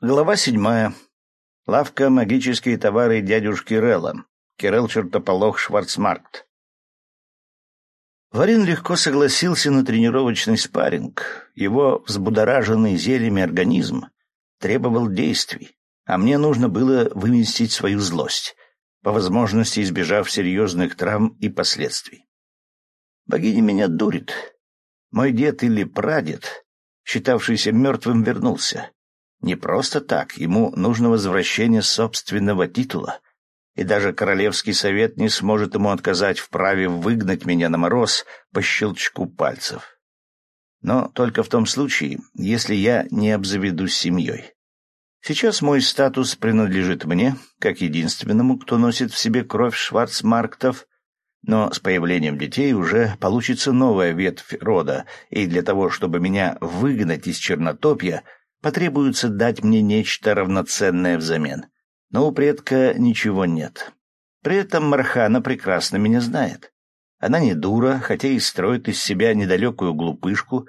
Глава седьмая. Лавка «Магические товары» дядюшки Релла. Кирилл Чертополох Шварцмаркт. Варин легко согласился на тренировочный спарринг. Его взбудораженный зельями организм требовал действий, а мне нужно было выместить свою злость, по возможности избежав серьезных травм и последствий. Богиня меня дурит. Мой дед или прадед, считавшийся мертвым, вернулся не просто так, ему нужно возвращение собственного титула. И даже Королевский совет не сможет ему отказать в праве выгнать меня на мороз по щелчку пальцев. Но только в том случае, если я не обзаведусь семьей. Сейчас мой статус принадлежит мне, как единственному, кто носит в себе кровь шварцмарктов, но с появлением детей уже получится новая ветвь рода, и для того, чтобы меня выгнать из Чернотопья — потребуется дать мне нечто равноценное взамен. Но у предка ничего нет. При этом Мархана прекрасно меня знает. Она не дура, хотя и строит из себя недалекую глупышку,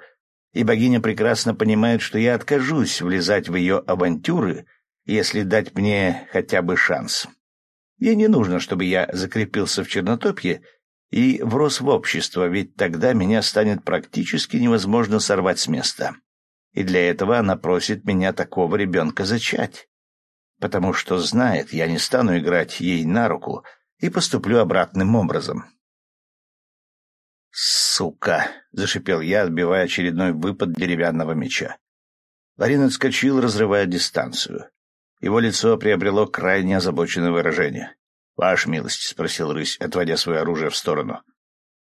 и богиня прекрасно понимает, что я откажусь влезать в ее авантюры, если дать мне хотя бы шанс. Ей не нужно, чтобы я закрепился в Чернотопье и врос в общество, ведь тогда меня станет практически невозможно сорвать с места и для этого она просит меня такого ребенка зачать. Потому что знает, я не стану играть ей на руку и поступлю обратным образом. «Сука!» — зашипел я, отбивая очередной выпад деревянного меча. Ларин отскочил, разрывая дистанцию. Его лицо приобрело крайне озабоченное выражение. «Ваша милость», — спросил рысь, отводя свое оружие в сторону.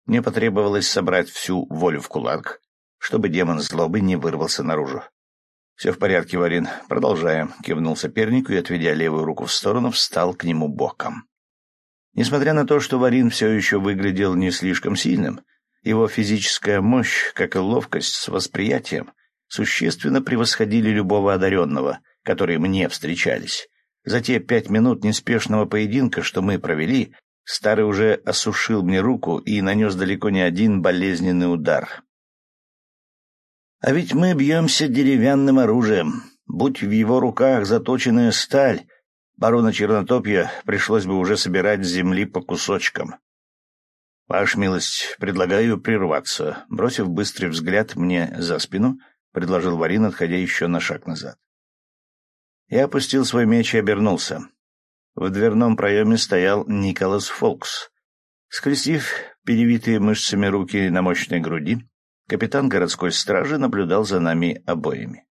Мне потребовалось собрать всю волю в кулак, чтобы демон злобы не вырвался наружу. «Все в порядке, Варин. Продолжаем», — кивнул сопернику и, отведя левую руку в сторону, встал к нему боком. Несмотря на то, что Варин все еще выглядел не слишком сильным, его физическая мощь, как и ловкость с восприятием, существенно превосходили любого одаренного, которые мне встречались. За те пять минут неспешного поединка, что мы провели, старый уже осушил мне руку и нанес далеко не один болезненный удар. А ведь мы бьемся деревянным оружием. Будь в его руках заточенная сталь, барона Чернотопья пришлось бы уже собирать земли по кусочкам. «Ваш милость, предлагаю прерваться», — бросив быстрый взгляд мне за спину, предложил Варин, отходя еще на шаг назад. Я опустил свой меч и обернулся. В дверном проеме стоял Николас Фолкс. Скрестив перевитые мышцами руки на мощной груди, Капитан городской стражи наблюдал за нами обоими.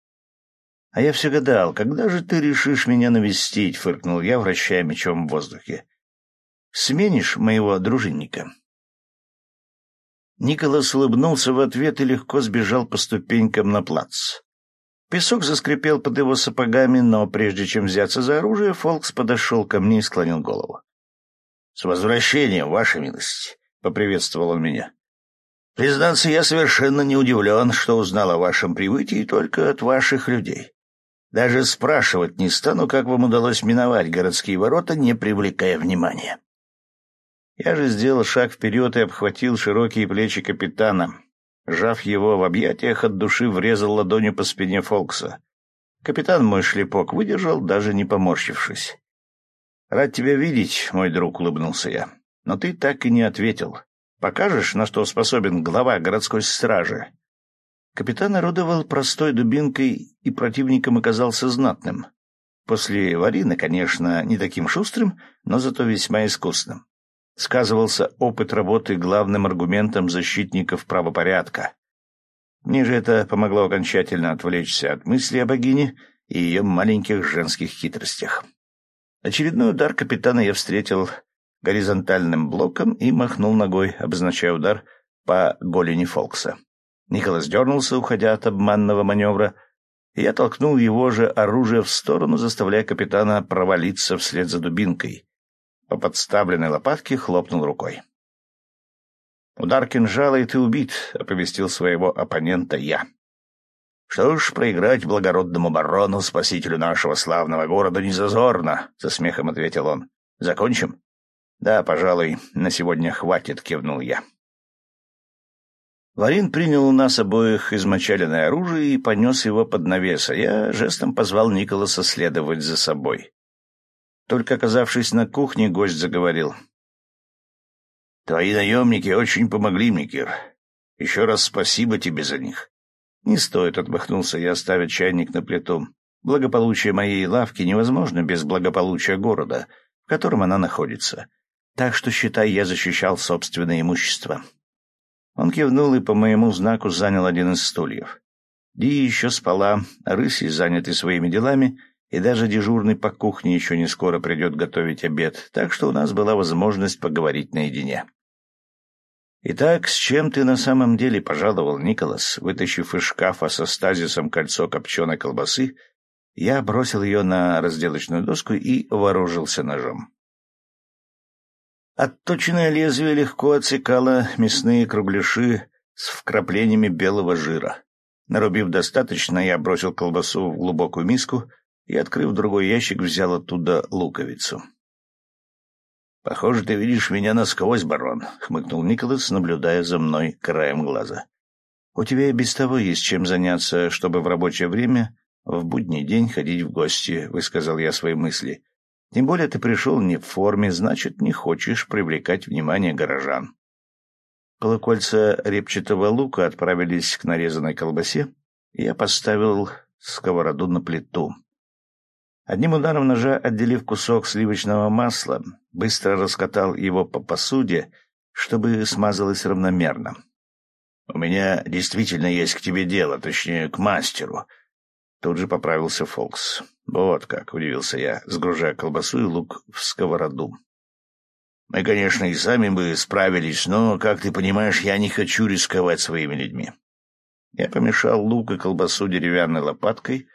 — А я все гадал, когда же ты решишь меня навестить? — фыркнул я, вращая мечом в воздухе. — Сменишь моего дружинника? Николас улыбнулся в ответ и легко сбежал по ступенькам на плац. Песок заскрипел под его сапогами, но прежде чем взяться за оружие, Фолкс подошел ко мне и склонил голову. — С возвращением, ваша милость! — поприветствовал он меня. Признаться, я совершенно не удивлен, что узнал о вашем прибытии только от ваших людей. Даже спрашивать не стану, как вам удалось миновать городские ворота, не привлекая внимания. Я же сделал шаг вперед и обхватил широкие плечи капитана. Жав его в объятиях, от души врезал ладонью по спине Фолкса. Капитан мой шлепок выдержал, даже не поморщившись. «Рад тебя видеть, мой друг», — улыбнулся я. «Но ты так и не ответил. Покажешь, на что способен глава городской стражи?» Капитан орудовал простой дубинкой и противником оказался знатным. После Варины, конечно, не таким шустрым, но зато весьма искусным. Сказывался опыт работы главным аргументом защитников правопорядка. Мне же это помогло окончательно отвлечься от мысли о богине и ее маленьких женских хитростях. Очередной удар капитана я встретил горизонтальным блоком и махнул ногой, обозначая удар по голени Фолкса. Николас дернулся, уходя от обманного маневра, и я толкнул его же оружие в сторону, заставляя капитана провалиться вслед за дубинкой. По подставленной лопатке хлопнул рукой. «Удар кинжала, и ты убит», — оповестил своего оппонента я. «Что ж, проиграть благородному барону, спасителю нашего славного города, не зазорно», — со смехом ответил он. «Закончим?» «Да, пожалуй, на сегодня хватит», — кивнул я. Варин принял у нас обоих измочаленное оружие и понес его под навес, а я жестом позвал Николаса следовать за собой. Только оказавшись на кухне, гость заговорил. «Твои наемники очень помогли мне, Кир. Еще раз спасибо тебе за них». «Не стоит», — отмахнулся я, ставя чайник на плиту. «Благополучие моей лавки невозможно без благополучия города, в котором она находится. Так что, считай, я защищал собственное имущество». Он кивнул и по моему знаку занял один из стульев. Ди еще спала, рыси заняты своими делами, и даже дежурный по кухне еще не скоро придет готовить обед, так что у нас была возможность поговорить наедине. «Итак, с чем ты на самом деле пожаловал, Николас?» Вытащив из шкафа со стазисом кольцо копченой колбасы, я бросил ее на разделочную доску и вооружился ножом. Отточенное лезвие легко отсекало мясные кругляши с вкраплениями белого жира. Нарубив достаточно, я бросил колбасу в глубокую миску и, открыв другой ящик, взял оттуда луковицу. — Похоже, ты видишь меня насквозь, барон, — хмыкнул Николас, наблюдая за мной краем глаза. — У тебя и без того есть чем заняться, чтобы в рабочее время в будний день ходить в гости, — высказал я свои мысли. Тем более ты пришел не в форме, значит, не хочешь привлекать внимание горожан. Колокольца репчатого лука отправились к нарезанной колбасе, и я поставил сковороду на плиту. Одним ударом ножа, отделив кусок сливочного масла, быстро раскатал его по посуде, чтобы смазалось равномерно. — У меня действительно есть к тебе дело, точнее, к мастеру, Тут же поправился Фолкс. «Вот как», — удивился я, сгружая колбасу и лук в сковороду. «Мы, конечно, и сами бы справились, но, как ты понимаешь, я не хочу рисковать своими людьми». Я помешал лук и колбасу деревянной лопаткой.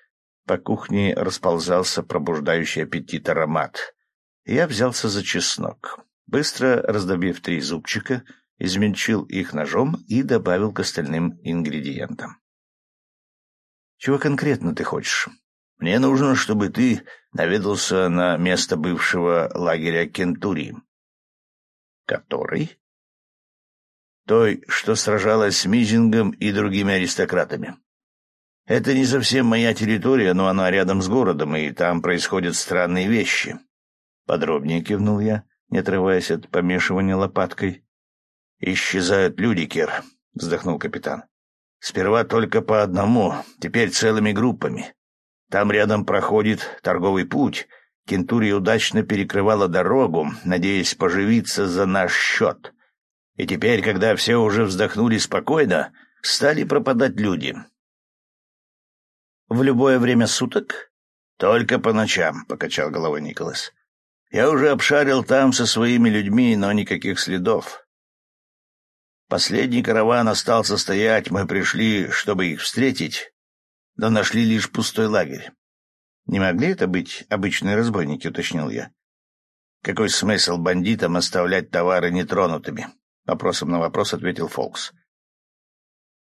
По кухне расползался пробуждающий аппетит аромат. Я взялся за чеснок. Быстро раздобив три зубчика, измельчил их ножом и добавил к остальным ингредиентам. Чего конкретно ты хочешь? Мне нужно, чтобы ты наведался на место бывшего лагеря Кентурии. Который? Той, что сражалась с Мизингом и другими аристократами. Это не совсем моя территория, но она рядом с городом, и там происходят странные вещи. Подробнее кивнул я, не отрываясь от помешивания лопаткой. «Исчезают люди, Кир», — вздохнул капитан. Сперва только по одному, теперь целыми группами. Там рядом проходит торговый путь. Кентурия удачно перекрывала дорогу, надеясь поживиться за наш счет. И теперь, когда все уже вздохнули спокойно, стали пропадать люди. «В любое время суток?» «Только по ночам», — покачал головой Николас. «Я уже обшарил там со своими людьми, но никаких следов. Последний караван остался стоять, мы пришли, чтобы их встретить, но нашли лишь пустой лагерь. Не могли это быть обычные разбойники, уточнил я. Какой смысл бандитам оставлять товары нетронутыми? Вопросом на вопрос ответил Фолкс.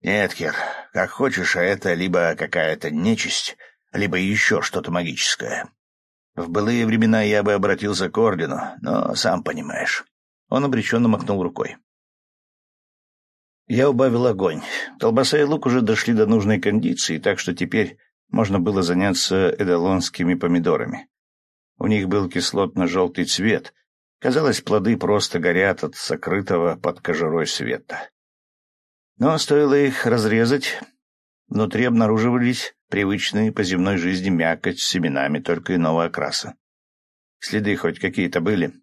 Нет, Кир, как хочешь, а это либо какая-то нечисть, либо еще что-то магическое. В былые времена я бы обратился к ордену, но сам понимаешь. Он обреченно махнул рукой. Я убавил огонь. Колбаса и лук уже дошли до нужной кондиции, так что теперь можно было заняться эдалонскими помидорами. У них был кислотно-желтый цвет. Казалось, плоды просто горят от сокрытого под кожурой света. Но стоило их разрезать, внутри обнаруживались привычные по земной жизни мякоть с семенами, только иного окраса. Следы хоть какие-то были?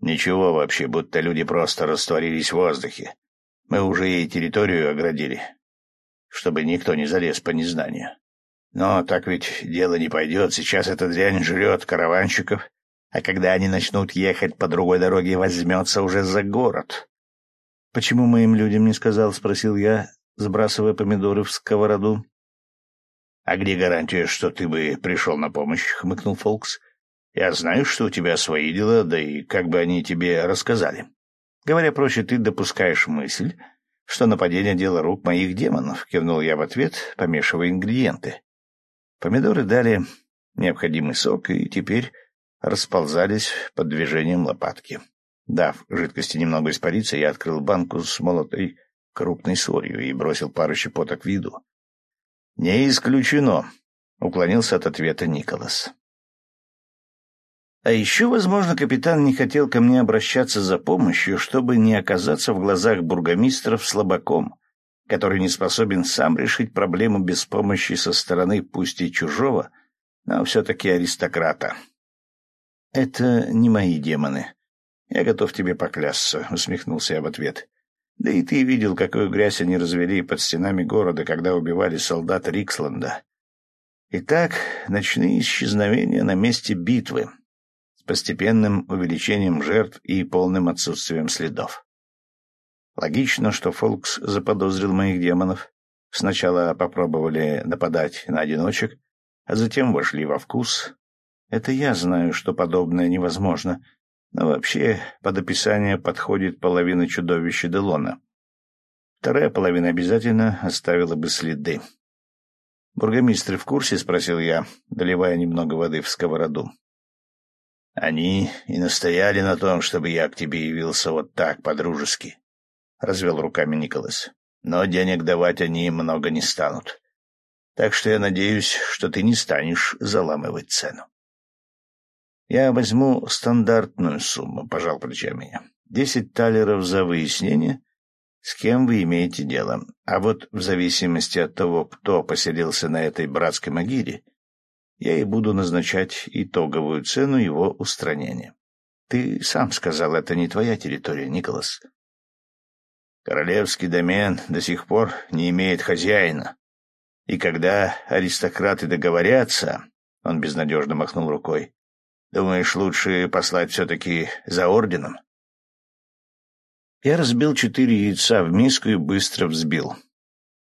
Ничего вообще, будто люди просто растворились в воздухе. Мы уже ей территорию оградили, чтобы никто не залез по незнанию. Но так ведь дело не пойдет. Сейчас эта дрянь жрет караванщиков, а когда они начнут ехать по другой дороге, возьмется уже за город. — Почему моим людям не сказал? — спросил я, сбрасывая помидоры в сковороду. — А где гарантия, что ты бы пришел на помощь? — хмыкнул Фолкс. — Я знаю, что у тебя свои дела, да и как бы они тебе рассказали. Говоря проще, ты допускаешь мысль, что нападение — дело рук моих демонов, — кивнул я в ответ, помешивая ингредиенты. Помидоры дали необходимый сок и теперь расползались под движением лопатки. Дав жидкости немного испариться, я открыл банку с молотой крупной солью и бросил пару щепоток в виду. «Не исключено», — уклонился от ответа Николас. А еще, возможно, капитан не хотел ко мне обращаться за помощью, чтобы не оказаться в глазах бургомистров слабаком, который не способен сам решить проблему без помощи со стороны пусть и чужого, но все-таки аристократа. «Это не мои демоны. Я готов тебе поклясться», — усмехнулся я в ответ. «Да и ты видел, какую грязь они развели под стенами города, когда убивали солдат Риксланда. Итак, ночные исчезновения на месте битвы, с постепенным увеличением жертв и полным отсутствием следов. Логично, что Фолкс заподозрил моих демонов. Сначала попробовали нападать на одиночек, а затем вошли во вкус. Это я знаю, что подобное невозможно, но вообще под описание подходит половина чудовища Делона. Вторая половина обязательно оставила бы следы. «Бургомистр в курсе?» — спросил я, доливая немного воды в сковороду. Они и настояли на том, чтобы я к тебе явился вот так, по-дружески, — развел руками Николас. Но денег давать они много не станут. Так что я надеюсь, что ты не станешь заламывать цену. Я возьму стандартную сумму, — пожал плечами я. Десять талеров за выяснение, с кем вы имеете дело. А вот в зависимости от того, кто поселился на этой братской могиле, я и буду назначать итоговую цену его устранения. Ты сам сказал, это не твоя территория, Николас. Королевский домен до сих пор не имеет хозяина. И когда аристократы договорятся, он безнадежно махнул рукой, думаешь, лучше послать все-таки за орденом? Я разбил четыре яйца в миску и быстро взбил.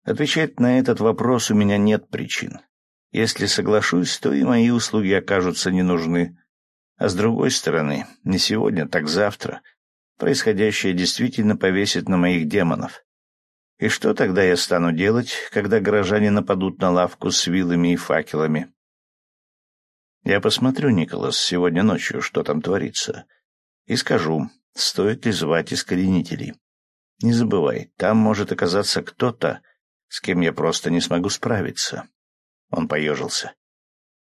Отвечать на этот вопрос у меня нет причин. Если соглашусь, то и мои услуги окажутся не нужны. А с другой стороны, не сегодня, так завтра происходящее действительно повесит на моих демонов. И что тогда я стану делать, когда горожане нападут на лавку с вилами и факелами? Я посмотрю, Николас, сегодня ночью, что там творится, и скажу, стоит ли звать искоренителей. Не забывай, там может оказаться кто-то, с кем я просто не смогу справиться. Он поежился.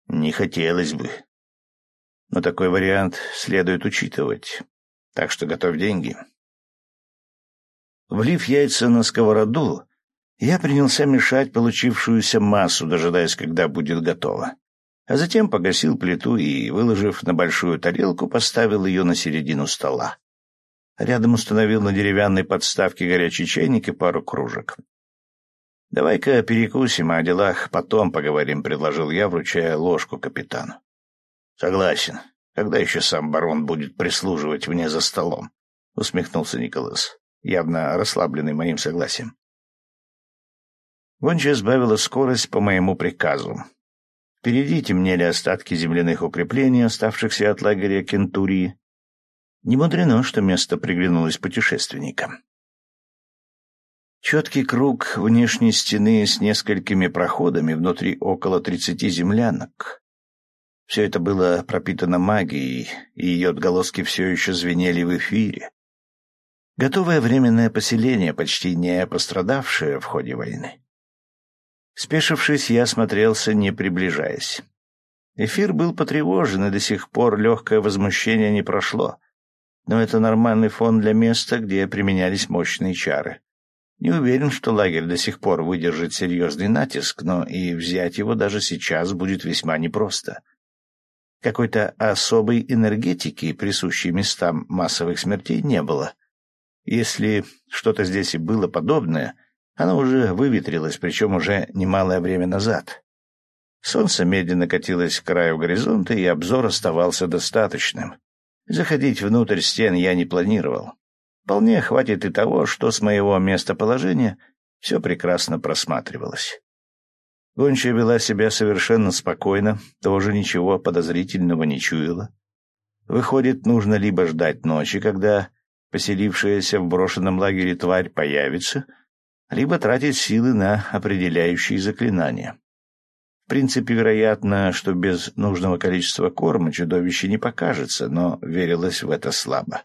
Не хотелось бы. Но такой вариант следует учитывать. Так что готовь деньги. Влив яйца на сковороду, я принялся мешать получившуюся массу, дожидаясь, когда будет готово. А затем погасил плиту и, выложив на большую тарелку, поставил ее на середину стола. Рядом установил на деревянной подставке горячий чайник и пару кружек. «Давай-ка перекусим, а о делах потом поговорим», — предложил я, вручая ложку капитану. «Согласен. Когда еще сам барон будет прислуживать мне за столом?» — усмехнулся Николас, явно расслабленный моим согласием. Гончая сбавила скорость по моему приказу. Впереди темнели остатки земляных укреплений, оставшихся от лагеря Кентурии. Не мудрено, что место приглянулось путешественникам. Четкий круг внешней стены с несколькими проходами, внутри около тридцати землянок. Все это было пропитано магией, и ее отголоски все еще звенели в эфире. Готовое временное поселение, почти не пострадавшее в ходе войны. Спешившись, я смотрелся, не приближаясь. Эфир был потревожен, и до сих пор легкое возмущение не прошло. Но это нормальный фон для места, где применялись мощные чары. Не уверен, что лагерь до сих пор выдержит серьезный натиск, но и взять его даже сейчас будет весьма непросто. Какой-то особой энергетики, присущей местам массовых смертей, не было. Если что-то здесь и было подобное, оно уже выветрилось, причем уже немалое время назад. Солнце медленно катилось к краю горизонта, и обзор оставался достаточным. Заходить внутрь стен я не планировал. Вполне хватит и того, что с моего местоположения все прекрасно просматривалось. Гончая вела себя совершенно спокойно, тоже ничего подозрительного не чуяла. Выходит, нужно либо ждать ночи, когда поселившаяся в брошенном лагере тварь появится, либо тратить силы на определяющие заклинания. В принципе, вероятно, что без нужного количества корма чудовище не покажется, но верилось в это слабо.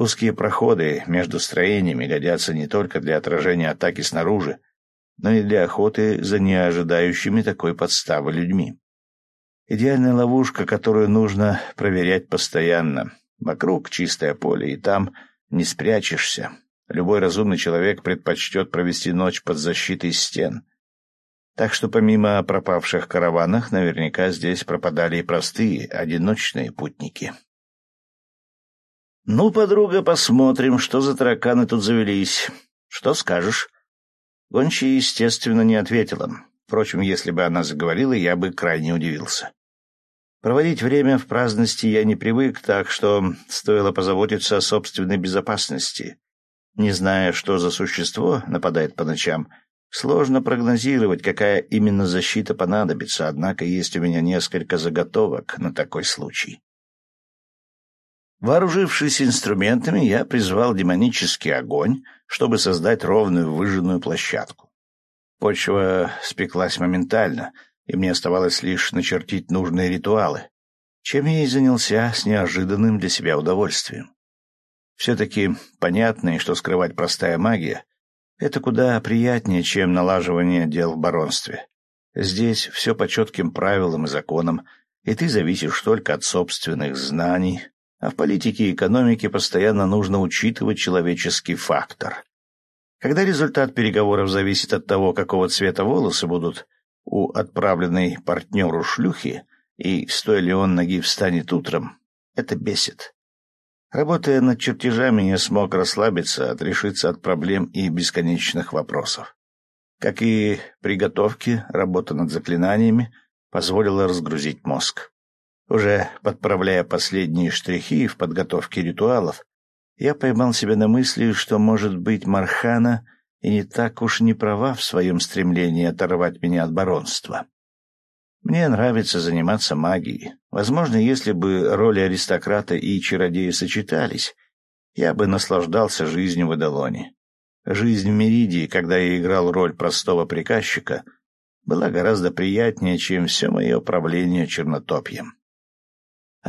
Узкие проходы между строениями годятся не только для отражения атаки снаружи, но и для охоты за неожидающими такой подставы людьми. Идеальная ловушка, которую нужно проверять постоянно. Вокруг чистое поле, и там не спрячешься. Любой разумный человек предпочтет провести ночь под защитой стен. Так что помимо пропавших караванах, наверняка здесь пропадали и простые, одиночные путники. «Ну, подруга, посмотрим, что за тараканы тут завелись. Что скажешь?» Гончая, естественно, не ответила. Впрочем, если бы она заговорила, я бы крайне удивился. Проводить время в праздности я не привык, так что стоило позаботиться о собственной безопасности. Не зная, что за существо нападает по ночам, сложно прогнозировать, какая именно защита понадобится, однако есть у меня несколько заготовок на такой случай. Вооружившись инструментами, я призвал демонический огонь, чтобы создать ровную выжженную площадку. Почва спеклась моментально, и мне оставалось лишь начертить нужные ритуалы, чем я и занялся с неожиданным для себя удовольствием. Все-таки понятно, что скрывать простая магия — это куда приятнее, чем налаживание дел в баронстве. Здесь все по четким правилам и законам, и ты зависишь только от собственных знаний, а в политике и экономике постоянно нужно учитывать человеческий фактор. Когда результат переговоров зависит от того, какого цвета волосы будут у отправленной партнеру шлюхи, и стоя ли он ноги встанет утром, это бесит. Работая над чертежами, я смог расслабиться, отрешиться от проблем и бесконечных вопросов. Как и приготовки, работа над заклинаниями позволила разгрузить мозг. Уже подправляя последние штрихи в подготовке ритуалов, я поймал себя на мысли, что, может быть, Мархана и не так уж не права в своем стремлении оторвать меня от баронства. Мне нравится заниматься магией. Возможно, если бы роли аристократа и чародея сочетались, я бы наслаждался жизнью в Эдалоне. Жизнь в Меридии, когда я играл роль простого приказчика, была гораздо приятнее, чем все мое правление Чернотопьем.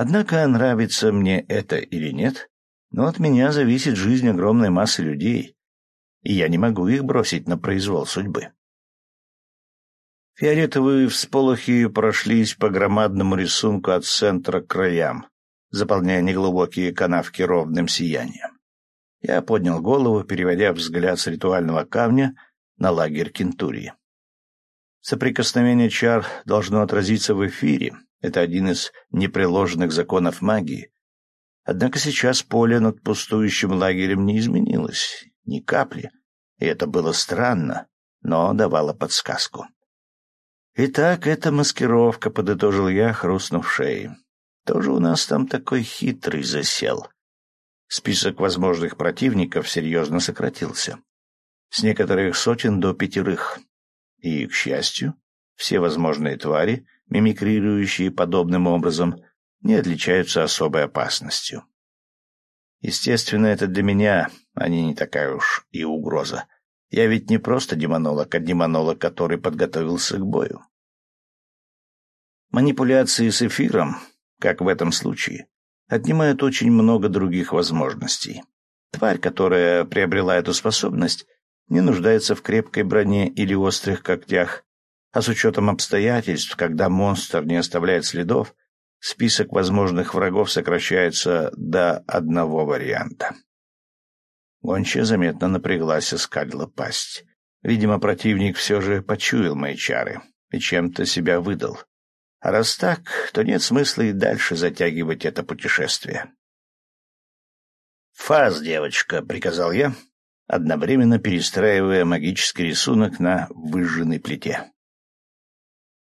Однако, нравится мне это или нет, но от меня зависит жизнь огромной массы людей, и я не могу их бросить на произвол судьбы. Фиолетовые всполохи прошлись по громадному рисунку от центра к краям, заполняя неглубокие канавки ровным сиянием. Я поднял голову, переводя взгляд с ритуального камня на лагерь Кентурии. Соприкосновение чар должно отразиться в эфире, это один из непреложных законов магии. Однако сейчас поле над пустующим лагерем не изменилось, ни капли, и это было странно, но давало подсказку. «Итак, это маскировка», — подытожил я, хрустнув шеей. «Тоже у нас там такой хитрый засел». Список возможных противников серьезно сократился. С некоторых сотен до пятерых. И, к счастью, все возможные твари — мимикрирующие подобным образом, не отличаются особой опасностью. Естественно, это для меня, а не такая уж и угроза. Я ведь не просто демонолог, а демонолог, который подготовился к бою. Манипуляции с эфиром, как в этом случае, отнимают очень много других возможностей. Тварь, которая приобрела эту способность, не нуждается в крепкой броне или острых когтях, а с учетом обстоятельств, когда монстр не оставляет следов, список возможных врагов сокращается до одного варианта. Гончая заметно напряглась и скалила пасть. Видимо, противник все же почуял мои чары и чем-то себя выдал. А раз так, то нет смысла и дальше затягивать это путешествие. «Фаз, девочка», — приказал я, одновременно перестраивая магический рисунок на выжженной плите.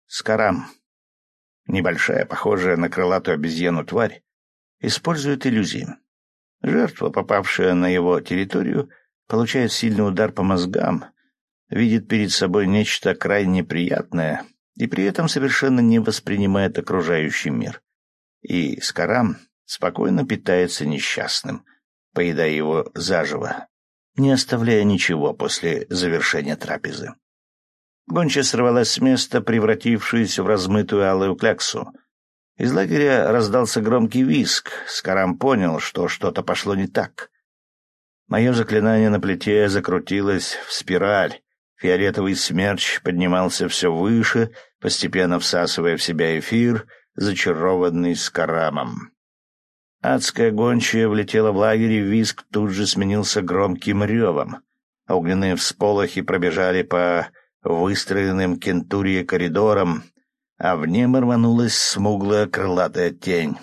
Скарам, небольшая, похожая на крылатую обезьяну тварь, использует иллюзии. Жертва, попавшая на его территорию, получает сильный удар по мозгам, видит перед собой нечто крайне приятное и при этом совершенно не воспринимает окружающий мир. И Скарам спокойно питается несчастным, поедая его заживо, не оставляя ничего после завершения трапезы. Гонча сорвалась с места, превратившись в размытую алую кляксу. Из лагеря раздался громкий виск. Скарам понял, что что-то пошло не так. Мое заклинание на плите закрутилось в спираль. Фиолетовый смерч поднимался все выше, постепенно всасывая в себя эфир, зачарованный скарамом. Адская гончая влетела в лагерь, и виск тут же сменился громким ревом. Огненные всполохи пробежали по выстроенным кентурье коридорам, а в небо рванулась смуглая крылатая тень.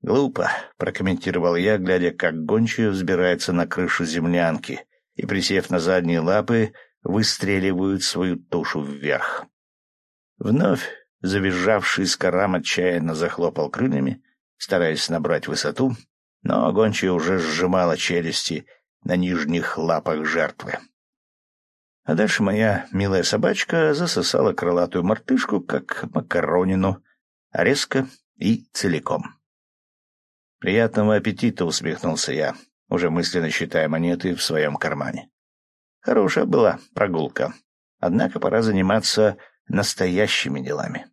«Глупо», — прокомментировал я, глядя, как гончая взбирается на крышу землянки и, присев на задние лапы, выстреливают свою тушу вверх. Вновь завизжавший скорам отчаянно захлопал крыльями, стараясь набрать высоту, но гончая уже сжимала челюсти на нижних лапах жертвы. А дальше моя милая собачка засосала крылатую мартышку, как макаронину, резко и целиком. «Приятного аппетита!» — усмехнулся я, уже мысленно считая монеты в своем кармане. Хорошая была прогулка. Однако пора заниматься настоящими делами.